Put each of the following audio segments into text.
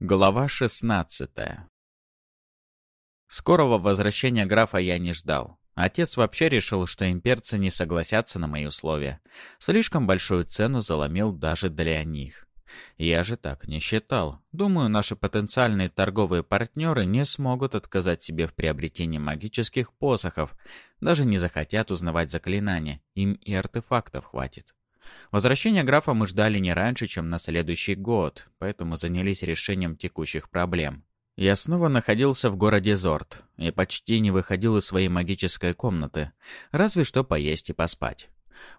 Глава 16 Скорого возвращения графа я не ждал. Отец вообще решил, что имперцы не согласятся на мои условия. Слишком большую цену заломил даже для них. Я же так не считал. Думаю, наши потенциальные торговые партнеры не смогут отказать себе в приобретении магических посохов, даже не захотят узнавать заклинания, им и артефактов хватит. Возвращение графа мы ждали не раньше, чем на следующий год, поэтому занялись решением текущих проблем. Я снова находился в городе Зорт и почти не выходил из своей магической комнаты, разве что поесть и поспать.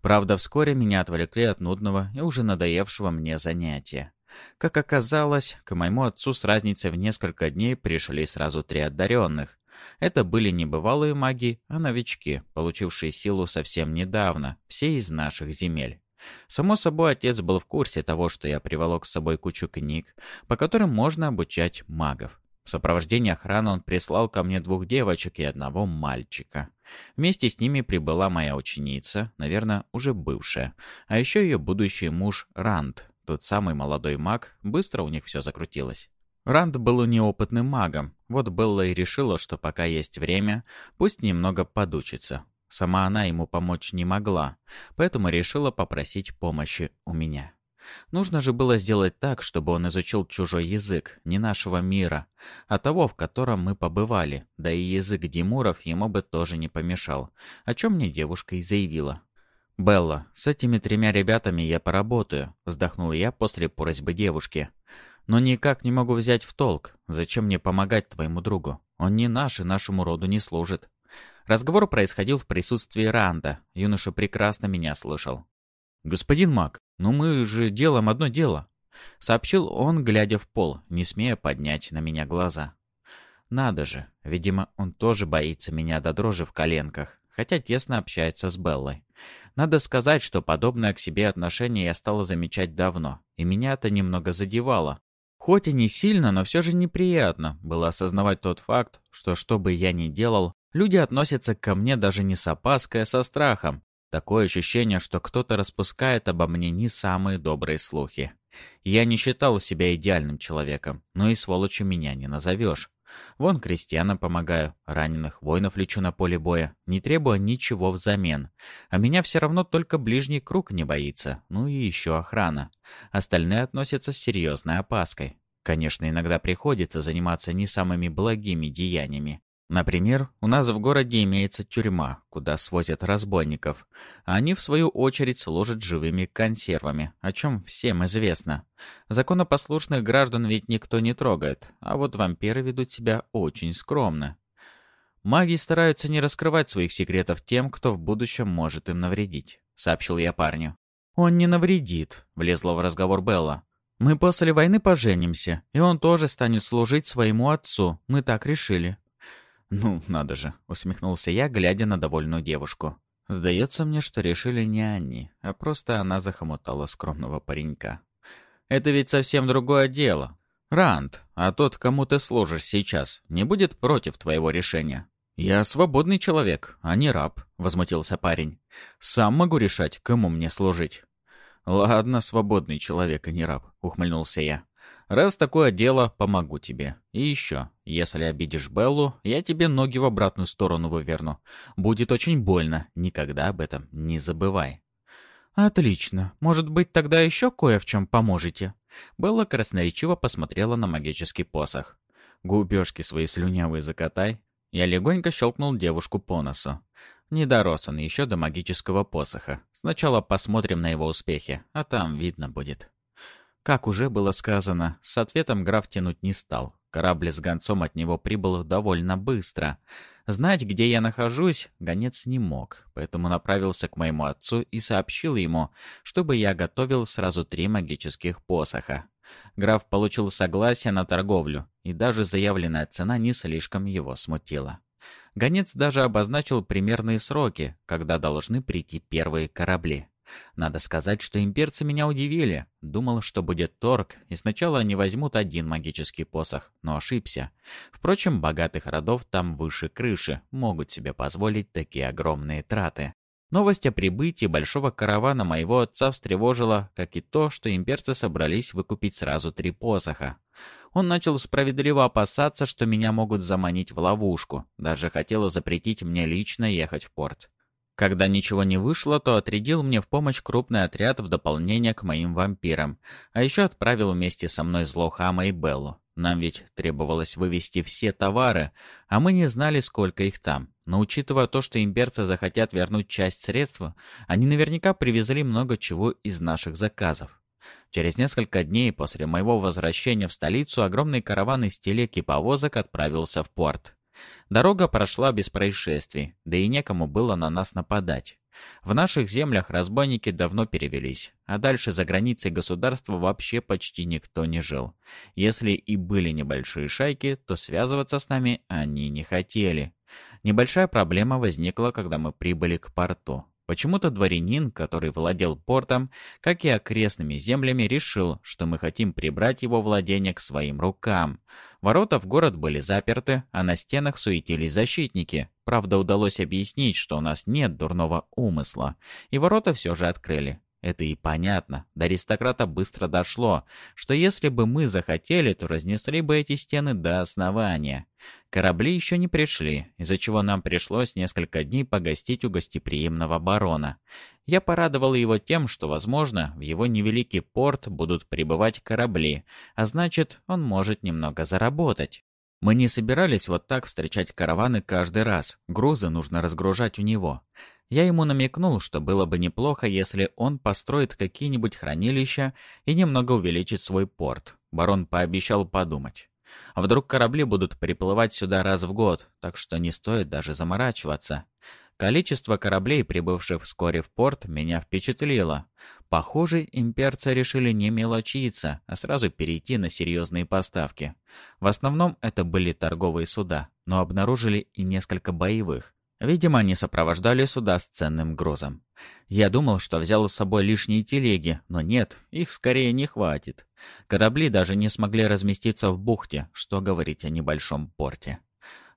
Правда, вскоре меня отвлекли от нудного и уже надоевшего мне занятия. Как оказалось, к моему отцу с разницей в несколько дней пришли сразу три одаренных. Это были не бывалые маги, а новички, получившие силу совсем недавно, все из наших земель. Само собой, отец был в курсе того, что я приволок с собой кучу книг, по которым можно обучать магов. В сопровождении охраны он прислал ко мне двух девочек и одного мальчика. Вместе с ними прибыла моя ученица, наверное, уже бывшая, а еще ее будущий муж Ранд, тот самый молодой маг, быстро у них все закрутилось. Ранд был неопытным магом, вот Белла и решила, что пока есть время, пусть немного подучится. Сама она ему помочь не могла, поэтому решила попросить помощи у меня. Нужно же было сделать так, чтобы он изучил чужой язык, не нашего мира, а того, в котором мы побывали, да и язык Димуров ему бы тоже не помешал, о чем мне девушка и заявила. «Белла, с этими тремя ребятами я поработаю», — вздохнул я после просьбы девушки. «Но никак не могу взять в толк. Зачем мне помогать твоему другу? Он не наш и нашему роду не служит». Разговор происходил в присутствии Ранда. Юноша прекрасно меня слышал. «Господин Мак, ну мы же делаем одно дело», — сообщил он, глядя в пол, не смея поднять на меня глаза. «Надо же, видимо, он тоже боится меня до дрожи в коленках, хотя тесно общается с Беллой. Надо сказать, что подобное к себе отношение я стала замечать давно, и меня это немного задевало. Хоть и не сильно, но все же неприятно было осознавать тот факт, что что бы я ни делал, Люди относятся ко мне даже не с опаской, а со страхом. Такое ощущение, что кто-то распускает обо мне не самые добрые слухи. Я не считал себя идеальным человеком, но и сволочью меня не назовешь. Вон крестьянам помогаю, раненых воинов лечу на поле боя, не требуя ничего взамен. А меня все равно только ближний круг не боится, ну и еще охрана. Остальные относятся с серьезной опаской. Конечно, иногда приходится заниматься не самыми благими деяниями. Например, у нас в городе имеется тюрьма, куда свозят разбойников, а они, в свою очередь, служат живыми консервами, о чем всем известно. Законопослушных граждан ведь никто не трогает, а вот вампиры ведут себя очень скромно. Маги стараются не раскрывать своих секретов тем, кто в будущем может им навредить, сообщил я парню. «Он не навредит», — влезла в разговор Белла. «Мы после войны поженимся, и он тоже станет служить своему отцу, мы так решили». «Ну, надо же», — усмехнулся я, глядя на довольную девушку. «Сдается мне, что решили не они, а просто она захомутала скромного паренька. Это ведь совсем другое дело. Ранд, а тот, кому ты служишь сейчас, не будет против твоего решения?» «Я свободный человек, а не раб», — возмутился парень. «Сам могу решать, кому мне служить». «Ладно, свободный человек, а не раб», — ухмыльнулся я. Раз такое дело, помогу тебе. И еще, если обидишь Беллу, я тебе ноги в обратную сторону выверну. Будет очень больно, никогда об этом не забывай». «Отлично. Может быть, тогда еще кое в чем поможете?» Белла красноречиво посмотрела на магический посох. «Губежки свои слюнявые закатай». Я легонько щелкнул девушку по носу. Не дорос он еще до магического посоха. Сначала посмотрим на его успехи, а там видно будет. Как уже было сказано, с ответом граф тянуть не стал. Корабль с гонцом от него прибыл довольно быстро. Знать, где я нахожусь, гонец не мог, поэтому направился к моему отцу и сообщил ему, чтобы я готовил сразу три магических посоха. Граф получил согласие на торговлю, и даже заявленная цена не слишком его смутила. Гонец даже обозначил примерные сроки, когда должны прийти первые корабли. Надо сказать, что имперцы меня удивили. Думал, что будет торг, и сначала они возьмут один магический посох, но ошибся. Впрочем, богатых родов там выше крыши, могут себе позволить такие огромные траты. Новость о прибытии большого каравана моего отца встревожила, как и то, что имперцы собрались выкупить сразу три посоха. Он начал справедливо опасаться, что меня могут заманить в ловушку. Даже хотел запретить мне лично ехать в порт. Когда ничего не вышло, то отрядил мне в помощь крупный отряд в дополнение к моим вампирам, а еще отправил вместе со мной Злохама и Беллу. Нам ведь требовалось вывести все товары, а мы не знали, сколько их там. Но учитывая то, что имперцы захотят вернуть часть средств, они наверняка привезли много чего из наших заказов. Через несколько дней после моего возвращения в столицу огромный караван из телег и повозок отправился в порт. Дорога прошла без происшествий, да и некому было на нас нападать. В наших землях разбойники давно перевелись, а дальше за границей государства вообще почти никто не жил. Если и были небольшие шайки, то связываться с нами они не хотели. Небольшая проблема возникла, когда мы прибыли к порту. Почему-то дворянин, который владел портом, как и окрестными землями, решил, что мы хотим прибрать его владение к своим рукам. Ворота в город были заперты, а на стенах суетились защитники. Правда, удалось объяснить, что у нас нет дурного умысла, и ворота все же открыли. Это и понятно. До аристократа быстро дошло, что если бы мы захотели, то разнесли бы эти стены до основания. Корабли еще не пришли, из-за чего нам пришлось несколько дней погостить у гостеприимного барона. Я порадовал его тем, что, возможно, в его невеликий порт будут прибывать корабли, а значит, он может немного заработать. Мы не собирались вот так встречать караваны каждый раз. Грузы нужно разгружать у него. Я ему намекнул, что было бы неплохо, если он построит какие-нибудь хранилища и немного увеличит свой порт. Барон пообещал подумать. А вдруг корабли будут приплывать сюда раз в год, так что не стоит даже заморачиваться. Количество кораблей, прибывших вскоре в порт, меня впечатлило. Похоже, имперцы решили не мелочиться, а сразу перейти на серьезные поставки. В основном это были торговые суда, но обнаружили и несколько боевых. Видимо, они сопровождали суда с ценным грузом. Я думал, что взял с собой лишние телеги, но нет, их скорее не хватит. Корабли даже не смогли разместиться в бухте, что говорить о небольшом порте.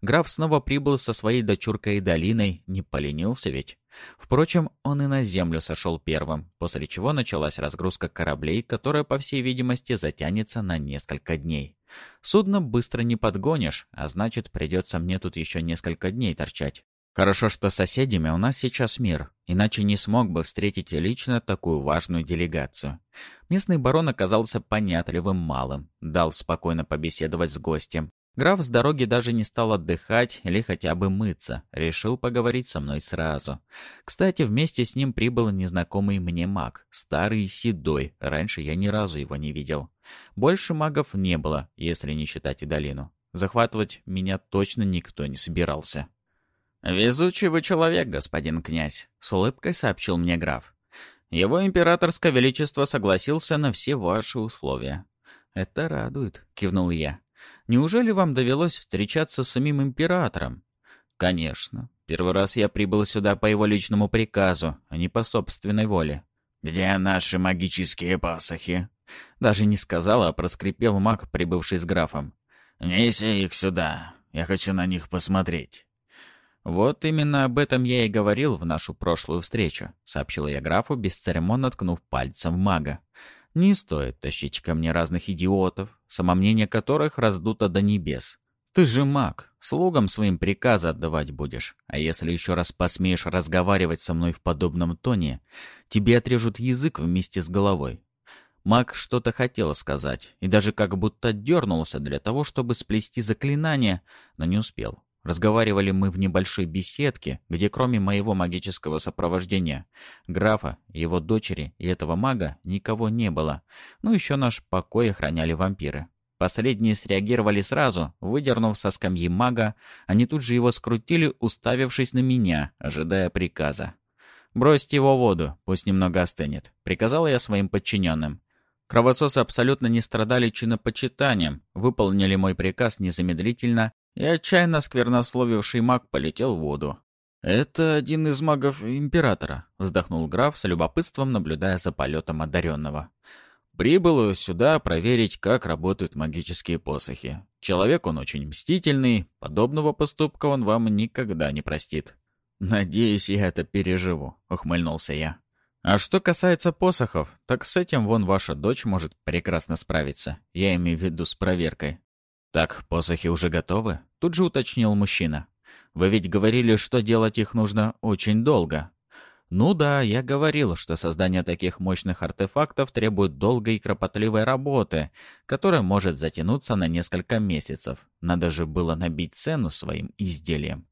Граф снова прибыл со своей дочуркой и долиной, не поленился ведь. Впрочем, он и на землю сошел первым, после чего началась разгрузка кораблей, которая, по всей видимости, затянется на несколько дней. Судно быстро не подгонишь, а значит, придется мне тут еще несколько дней торчать. Хорошо, что соседями у нас сейчас мир, иначе не смог бы встретить лично такую важную делегацию. Местный барон оказался понятливым малым, дал спокойно побеседовать с гостем. Граф с дороги даже не стал отдыхать или хотя бы мыться, решил поговорить со мной сразу. Кстати, вместе с ним прибыл незнакомый мне маг, старый и седой, раньше я ни разу его не видел. Больше магов не было, если не считать и долину. Захватывать меня точно никто не собирался. «Везучий вы человек, господин князь», — с улыбкой сообщил мне граф. «Его императорское величество согласился на все ваши условия». «Это радует», — кивнул я. «Неужели вам довелось встречаться с самим императором?» «Конечно. Первый раз я прибыл сюда по его личному приказу, а не по собственной воле». «Где наши магические пасохи?» Даже не сказал, а проскрипел маг, прибывший с графом. «Неси их сюда. Я хочу на них посмотреть». «Вот именно об этом я и говорил в нашу прошлую встречу», — сообщил я графу, бесцеремонно ткнув пальцем в мага. «Не стоит тащить ко мне разных идиотов, самомнение которых раздуто до небес. Ты же маг, слугам своим приказы отдавать будешь, а если еще раз посмеешь разговаривать со мной в подобном тоне, тебе отрежут язык вместе с головой». Маг что-то хотел сказать, и даже как будто дернулся для того, чтобы сплести заклинание, но не успел. Разговаривали мы в небольшой беседке, где кроме моего магического сопровождения, графа, его дочери и этого мага никого не было. Ну, еще наш покой охраняли вампиры. Последние среагировали сразу, выдернув со скамьи мага, они тут же его скрутили, уставившись на меня, ожидая приказа. «Бросьте его в воду, пусть немного остынет», — приказал я своим подчиненным. Кровососы абсолютно не страдали чинопочитанием, выполнили мой приказ незамедлительно и отчаянно сквернословивший маг полетел в воду. «Это один из магов Императора», — вздохнул граф с любопытством, наблюдая за полетом одаренного. «Прибыл сюда проверить, как работают магические посохи. Человек он очень мстительный, подобного поступка он вам никогда не простит». «Надеюсь, я это переживу», — ухмыльнулся я. А что касается посохов, так с этим вон ваша дочь может прекрасно справиться. Я имею в виду с проверкой. Так, посохи уже готовы? Тут же уточнил мужчина. Вы ведь говорили, что делать их нужно очень долго. Ну да, я говорил, что создание таких мощных артефактов требует долгой и кропотливой работы, которая может затянуться на несколько месяцев. Надо же было набить цену своим изделиям.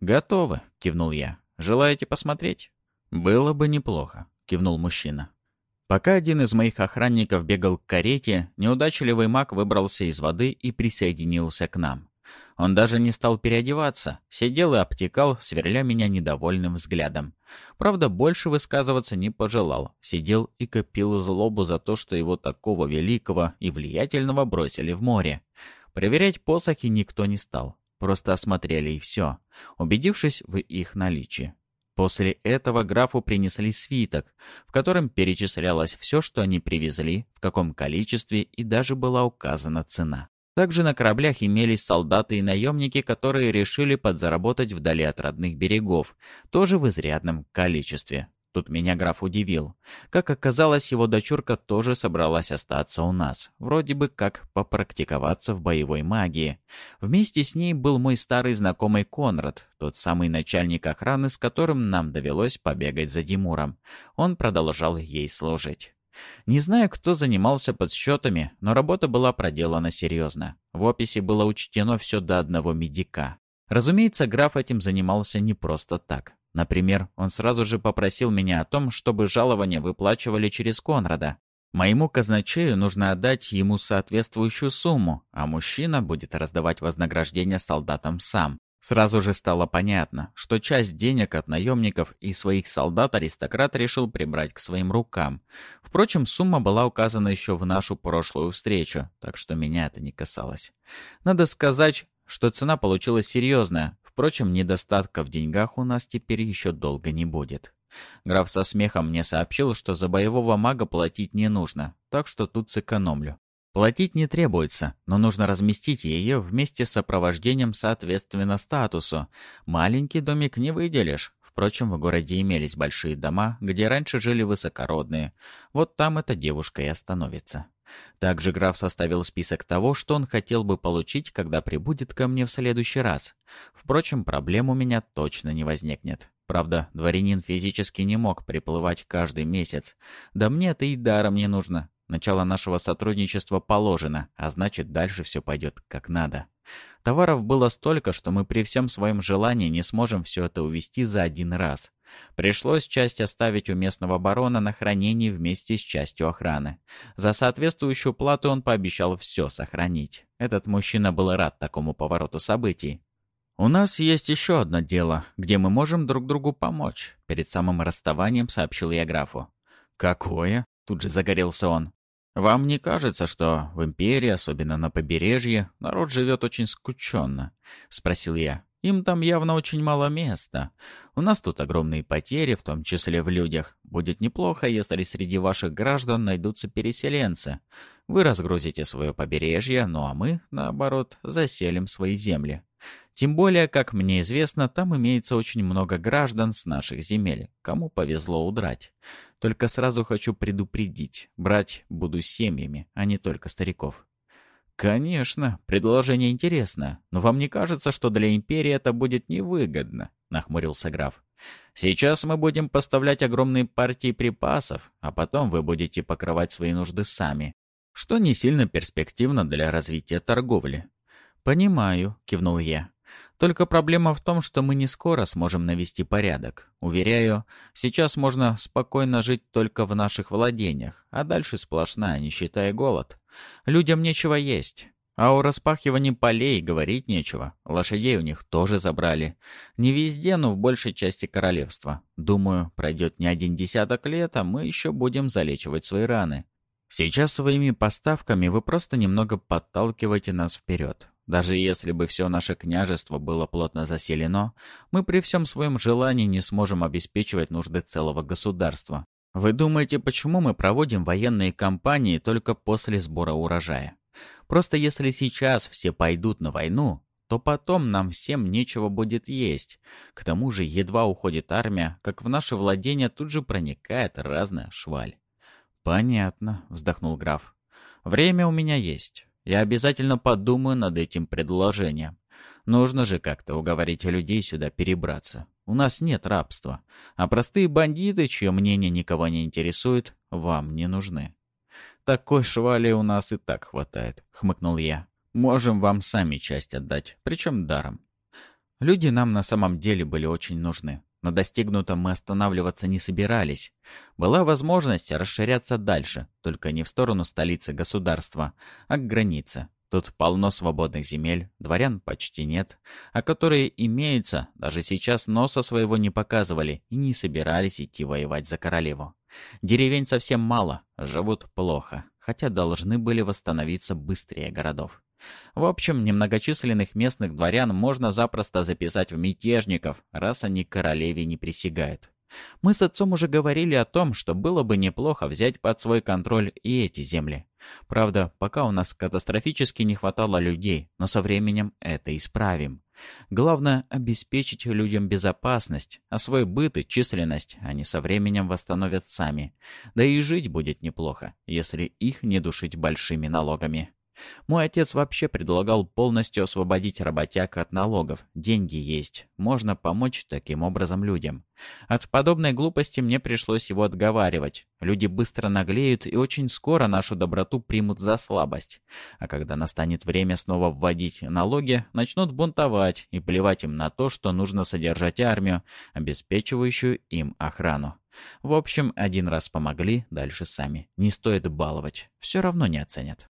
«Готовы», — кивнул я. «Желаете посмотреть?» «Было бы неплохо», — кивнул мужчина. Пока один из моих охранников бегал к карете, неудачливый маг выбрался из воды и присоединился к нам. Он даже не стал переодеваться, сидел и обтекал, сверля меня недовольным взглядом. Правда, больше высказываться не пожелал, сидел и копил злобу за то, что его такого великого и влиятельного бросили в море. Проверять посохи никто не стал, просто осмотрели и все, убедившись в их наличии. После этого графу принесли свиток, в котором перечислялось все, что они привезли, в каком количестве и даже была указана цена. Также на кораблях имелись солдаты и наемники, которые решили подзаработать вдали от родных берегов, тоже в изрядном количестве. Тут меня граф удивил. Как оказалось, его дочурка тоже собралась остаться у нас. Вроде бы как попрактиковаться в боевой магии. Вместе с ней был мой старый знакомый Конрад, тот самый начальник охраны, с которым нам довелось побегать за Димуром. Он продолжал ей служить. Не знаю, кто занимался подсчетами, но работа была проделана серьезно. В описи было учтено все до одного медика. Разумеется, граф этим занимался не просто так. Например, он сразу же попросил меня о том, чтобы жалования выплачивали через Конрада. Моему казначею нужно отдать ему соответствующую сумму, а мужчина будет раздавать вознаграждение солдатам сам. Сразу же стало понятно, что часть денег от наемников и своих солдат аристократ решил прибрать к своим рукам. Впрочем, сумма была указана еще в нашу прошлую встречу, так что меня это не касалось. Надо сказать, что цена получилась серьезная. Впрочем, недостатка в деньгах у нас теперь еще долго не будет. Граф со смехом мне сообщил, что за боевого мага платить не нужно, так что тут сэкономлю. Платить не требуется, но нужно разместить ее вместе с сопровождением соответственно статусу. Маленький домик не выделишь. Впрочем, в городе имелись большие дома, где раньше жили высокородные. Вот там эта девушка и остановится. Также граф составил список того, что он хотел бы получить, когда прибудет ко мне в следующий раз. Впрочем, проблем у меня точно не возникнет. Правда, дворянин физически не мог приплывать каждый месяц. Да мне это и даром не нужно. Начало нашего сотрудничества положено, а значит, дальше все пойдет как надо. Товаров было столько, что мы при всем своем желании не сможем все это увезти за один раз. Пришлось часть оставить у местного барона на хранении вместе с частью охраны. За соответствующую плату он пообещал все сохранить. Этот мужчина был рад такому повороту событий. «У нас есть еще одно дело, где мы можем друг другу помочь», — перед самым расставанием сообщил я графу. «Какое?» — тут же загорелся он. Вам не кажется, что в империи, особенно на побережье, народ живет очень скученно? Спросил я. Им там явно очень мало места. У нас тут огромные потери, в том числе в людях. Будет неплохо, если среди ваших граждан найдутся переселенцы. Вы разгрузите свое побережье, ну а мы, наоборот, заселим свои земли. Тем более, как мне известно, там имеется очень много граждан с наших земель, кому повезло удрать. Только сразу хочу предупредить, брать буду семьями, а не только стариков. «Конечно, предложение интересно, но вам не кажется, что для империи это будет невыгодно?» — нахмурился граф. «Сейчас мы будем поставлять огромные партии припасов, а потом вы будете покрывать свои нужды сами, что не сильно перспективно для развития торговли». «Понимаю», — кивнул я. Только проблема в том, что мы не скоро сможем навести порядок. Уверяю, сейчас можно спокойно жить только в наших владениях, а дальше сплошная нищета и голод. Людям нечего есть. А о распахивании полей говорить нечего. Лошадей у них тоже забрали. Не везде, но в большей части королевства. Думаю, пройдет не один десяток лет, а мы еще будем залечивать свои раны. Сейчас своими поставками вы просто немного подталкиваете нас вперед. Даже если бы все наше княжество было плотно заселено, мы при всем своем желании не сможем обеспечивать нужды целого государства. Вы думаете, почему мы проводим военные кампании только после сбора урожая? Просто если сейчас все пойдут на войну, то потом нам всем нечего будет есть. К тому же едва уходит армия, как в наше владение тут же проникает разная шваль. «Понятно», — вздохнул граф. «Время у меня есть. Я обязательно подумаю над этим предложением. Нужно же как-то уговорить людей сюда перебраться. У нас нет рабства, а простые бандиты, чье мнение никого не интересует, вам не нужны. «Такой швали у нас и так хватает», — хмыкнул я. «Можем вам сами часть отдать, причем даром». Люди нам на самом деле были очень нужны. На достигнутом мы останавливаться не собирались. Была возможность расширяться дальше, только не в сторону столицы государства, а к границе. Тут полно свободных земель, дворян почти нет, а которые имеются, даже сейчас носа своего не показывали и не собирались идти воевать за королеву. Деревень совсем мало, живут плохо, хотя должны были восстановиться быстрее городов. В общем, немногочисленных местных дворян можно запросто записать в мятежников, раз они королеве не присягают. Мы с отцом уже говорили о том, что было бы неплохо взять под свой контроль и эти земли. Правда, пока у нас катастрофически не хватало людей, но со временем это исправим. Главное — обеспечить людям безопасность, а свой быт и численность они со временем восстановят сами. Да и жить будет неплохо, если их не душить большими налогами. Мой отец вообще предлагал полностью освободить работяг от налогов. Деньги есть. Можно помочь таким образом людям. От подобной глупости мне пришлось его отговаривать. Люди быстро наглеют и очень скоро нашу доброту примут за слабость. А когда настанет время снова вводить налоги, начнут бунтовать и плевать им на то, что нужно содержать армию, обеспечивающую им охрану. В общем, один раз помогли, дальше сами. Не стоит баловать. Все равно не оценят.